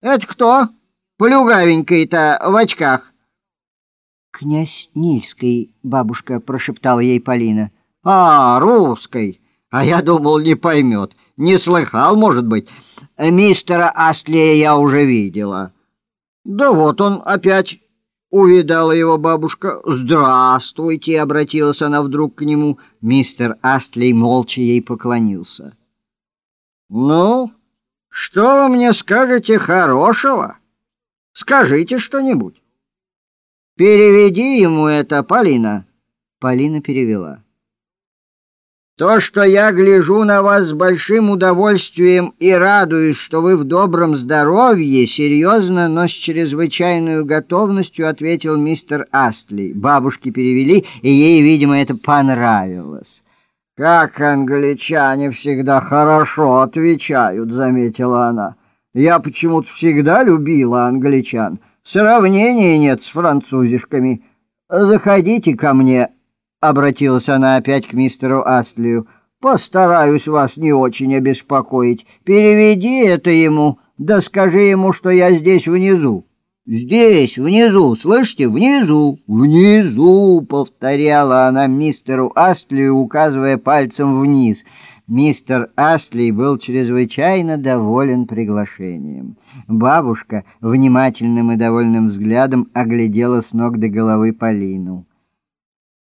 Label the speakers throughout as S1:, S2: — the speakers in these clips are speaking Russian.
S1: Это кто? Плюгавенький-то в очках.
S2: Князь Нильский, бабушка прошептала ей Полина.
S1: А, русской. А я думал, не поймет. Не слыхал, может быть. Мистера Астлия я уже видела. Да вот он опять увидала его бабушка. «Здравствуйте!» — обратилась она вдруг к нему. Мистер Астлей молча ей поклонился. «Ну, что вы мне скажете хорошего? Скажите что-нибудь». «Переведи ему это, Полина».
S2: Полина перевела.
S1: То, что я гляжу на вас с большим удовольствием и радуюсь, что вы в добром здоровье, серьезно, но с чрезвычайной готовностью ответил мистер Астли. Бабушки перевели, и ей, видимо, это понравилось. Как англичане всегда хорошо отвечают, заметила она. Я почему-то всегда любила англичан. Сравнения нет с французишками. Заходите ко мне. Обратилась она опять к мистеру Астлию. «Постараюсь вас не очень обеспокоить. Переведи это ему, да скажи ему, что я здесь внизу». «Здесь, внизу, слышите, внизу, внизу», — повторяла она мистеру Астлию, указывая пальцем вниз. Мистер Астли был чрезвычайно доволен приглашением. Бабушка внимательным и довольным взглядом оглядела с ног до головы Полину.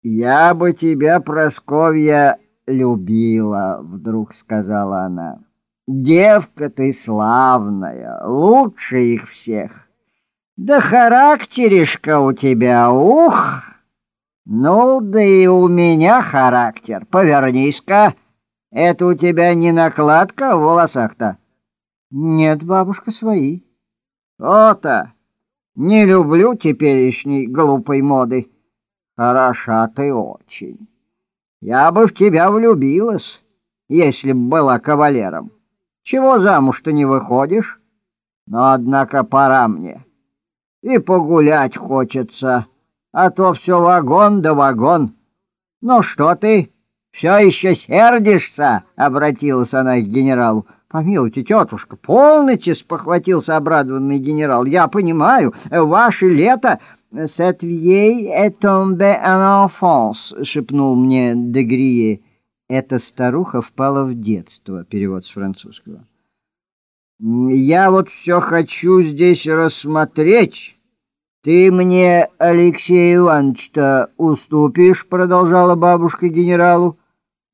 S1: «Я бы тебя, Просковья, любила», — вдруг сказала она. «Девка ты славная, лучше их всех. Да характеришка у тебя, ух! Ну, да и у меня характер. Повернись-ка. Это у тебя не накладка в волосах-то?»
S2: «Нет, бабушка, свои».
S1: «То-то! Не люблю теперешней глупой моды». Хороша ты очень. Я бы в тебя влюбилась, если б была кавалером. Чего замуж-то не выходишь? Но, однако, пора мне. И погулять хочется, а то все вагон да вагон. Ну что ты, все еще сердишься? — обратилась она к генералу. «Помилуйте, тетушка, полностью спохватился обрадованный генерал. Я понимаю, ваше лето...» «Cette vieille est tombée en enfance», — шепнул мне Дегрие. «Эта старуха впала в детство», — перевод с французского. «Я вот все хочу здесь рассмотреть. Ты мне, Алексей Иванович-то, уступишь?» — продолжала бабушка генералу.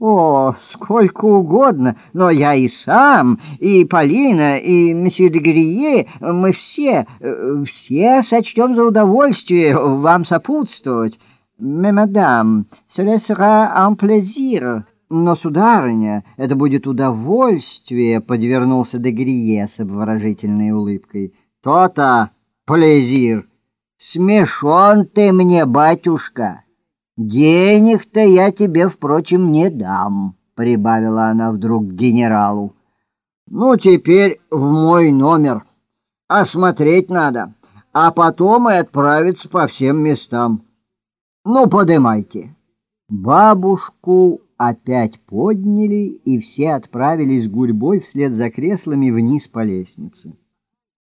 S1: О, сколько угодно, но я и сам, и Полина, и месье де Грие, мы все, э, все сочтем за удовольствие вам сопутствовать. Mais, madame, cela sera un plaisir. Но, сударыня, это будет удовольствие, — подвернулся де Грие с обворожительной улыбкой. То-то, плезир, смешон ты мне, батюшка. «Денег-то я тебе, впрочем, не дам», — прибавила она вдруг к генералу. «Ну, теперь в мой номер. Осмотреть надо, а потом и отправиться по всем местам. Ну, подымайте». Бабушку опять подняли, и все отправились гурьбой вслед за креслами вниз по лестнице.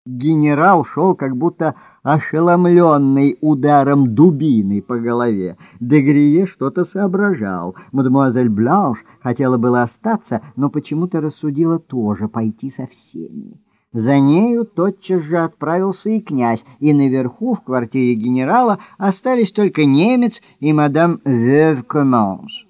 S1: Генерал шел как будто ошеломленный ударом дубины по голове. Дегрие что-то соображал. Мадемуазель Бланш хотела было остаться, но почему-то рассудила тоже пойти со всеми. За нею тотчас же отправился и князь, и наверху в квартире генерала остались только немец и мадам Вев Команс.